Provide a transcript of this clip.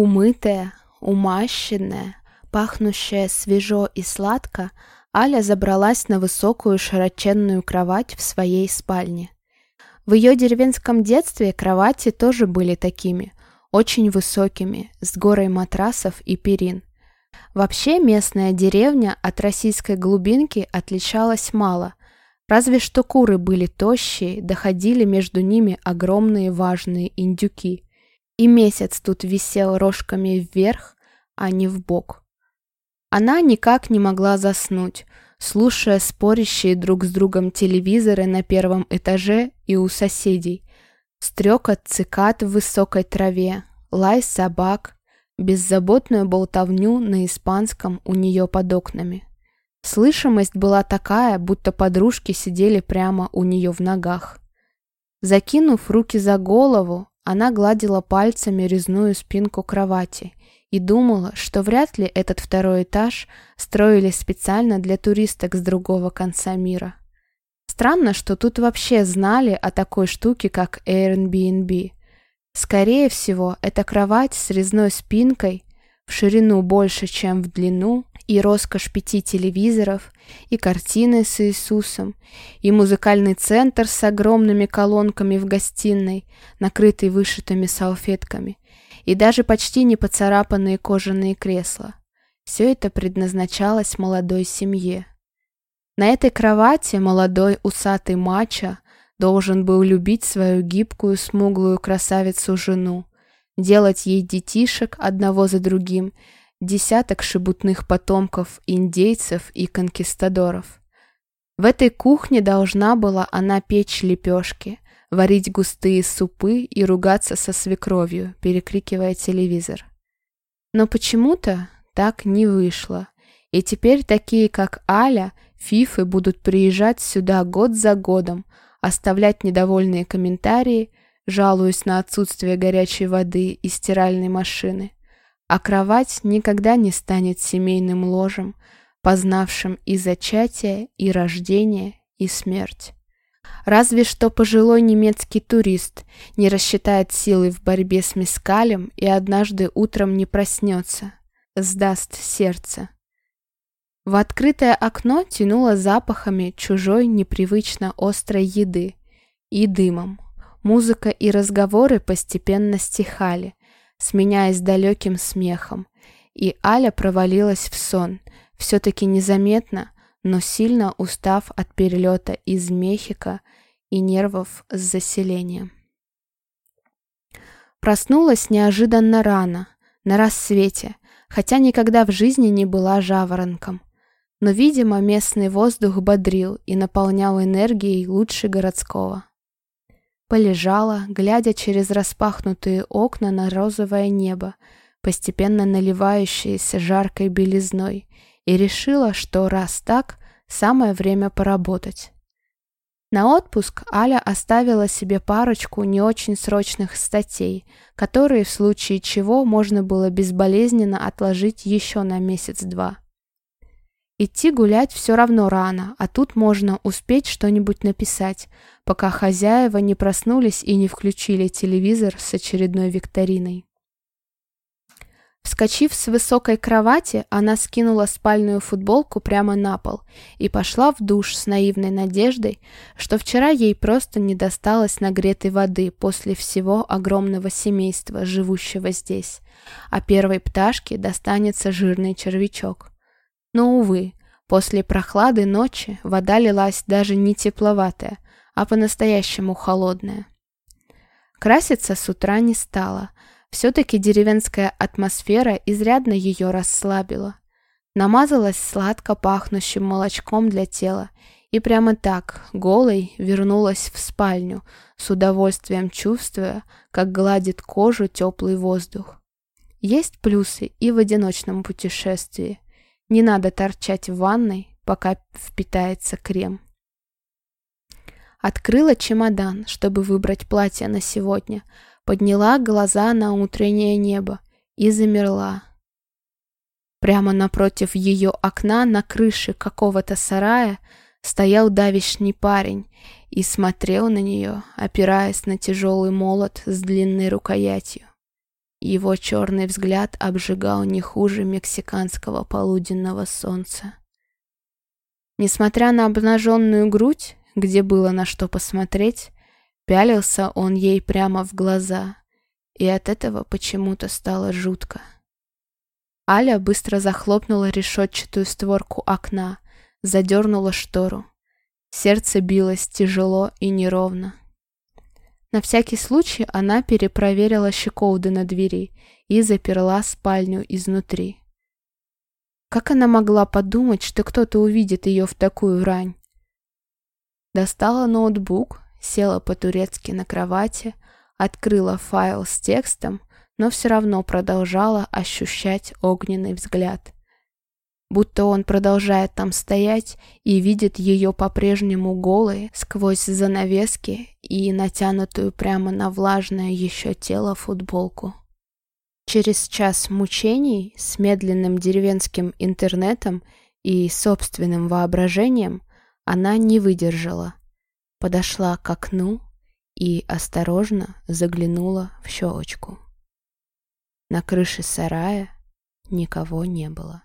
Умытая, умащенная, пахнущая свежо и сладко, Аля забралась на высокую широченную кровать в своей спальне. В ее деревенском детстве кровати тоже были такими, очень высокими, с горой матрасов и перин. Вообще местная деревня от российской глубинки отличалась мало, разве что куры были тощие, доходили между ними огромные важные индюки. И месяц тут висел рожками вверх, а не в бок. Она никак не могла заснуть, слушая спорящие друг с другом телевизоры на первом этаже и у соседей, стрекот цикад в высокой траве, лай собак, беззаботную болтовню на испанском у нее под окнами. Слышимость была такая, будто подружки сидели прямо у нее в ногах. Закинув руки за голову, она гладила пальцами резную спинку кровати и думала, что вряд ли этот второй этаж строили специально для туристок с другого конца мира. Странно, что тут вообще знали о такой штуке, как Airbnb. Скорее всего, это кровать с резной спинкой, в ширину больше, чем в длину, и роскошь пяти телевизоров, и картины с Иисусом, и музыкальный центр с огромными колонками в гостиной, накрытый вышитыми салфетками, и даже почти не поцарапанные кожаные кресла. Все это предназначалось молодой семье. На этой кровати молодой усатый мачо должен был любить свою гибкую, смуглую красавицу-жену, делать ей детишек одного за другим, десяток шебутных потомков индейцев и конкистадоров. В этой кухне должна была она печь лепешки, варить густые супы и ругаться со свекровью, перекрикивая телевизор. Но почему-то так не вышло, и теперь такие, как Аля, фифы будут приезжать сюда год за годом, оставлять недовольные комментарии, жалуясь на отсутствие горячей воды и стиральной машины. А кровать никогда не станет семейным ложем, познавшим и зачатие, и рождение, и смерть. Разве что пожилой немецкий турист не рассчитает силы в борьбе с мискалем и однажды утром не проснется, сдаст сердце. В открытое окно тянуло запахами чужой непривычно острой еды и дымом. Музыка и разговоры постепенно стихали, сменяясь далеким смехом, и Аля провалилась в сон, все-таки незаметно, но сильно устав от перелета из Мехико и нервов с заселением. Проснулась неожиданно рано, на рассвете, хотя никогда в жизни не была жаворонком но, видимо, местный воздух бодрил и наполнял энергией лучше городского. Полежала, глядя через распахнутые окна на розовое небо, постепенно наливающееся жаркой белизной, и решила, что раз так, самое время поработать. На отпуск Аля оставила себе парочку не очень срочных статей, которые в случае чего можно было безболезненно отложить еще на месяц-два. Идти гулять все равно рано, а тут можно успеть что-нибудь написать, пока хозяева не проснулись и не включили телевизор с очередной викториной. Вскочив с высокой кровати, она скинула спальную футболку прямо на пол и пошла в душ с наивной надеждой, что вчера ей просто не досталось нагретой воды после всего огромного семейства, живущего здесь, а первой пташке достанется жирный червячок. Но, увы, после прохлады ночи вода лилась даже не тепловатая, а по-настоящему холодная. Краситься с утра не стала. Все-таки деревенская атмосфера изрядно ее расслабила. Намазалась сладко пахнущим молочком для тела и прямо так, голой, вернулась в спальню, с удовольствием чувствуя, как гладит кожу теплый воздух. Есть плюсы и в одиночном путешествии – не надо торчать в ванной, пока впитается крем. Открыла чемодан, чтобы выбрать платье на сегодня, подняла глаза на утреннее небо и замерла. Прямо напротив ее окна на крыше какого-то сарая стоял давишний парень и смотрел на нее, опираясь на тяжелый молот с длинной рукоятью. Его черный взгляд обжигал не хуже мексиканского полуденного солнца. Несмотря на обнаженную грудь, где было на что посмотреть, пялился он ей прямо в глаза, и от этого почему-то стало жутко. Аля быстро захлопнула решетчатую створку окна, задернула штору. Сердце билось тяжело и неровно. На всякий случай она перепроверила щеколды на двери и заперла спальню изнутри. Как она могла подумать, что кто-то увидит ее в такую рань? Достала ноутбук, села по-турецки на кровати, открыла файл с текстом, но все равно продолжала ощущать огненный взгляд. Будто он продолжает там стоять и видит ее по-прежнему голой сквозь занавески и натянутую прямо на влажное еще тело футболку. Через час мучений с медленным деревенским интернетом и собственным воображением она не выдержала. Подошла к окну и осторожно заглянула в щелочку. На крыше сарая никого не было.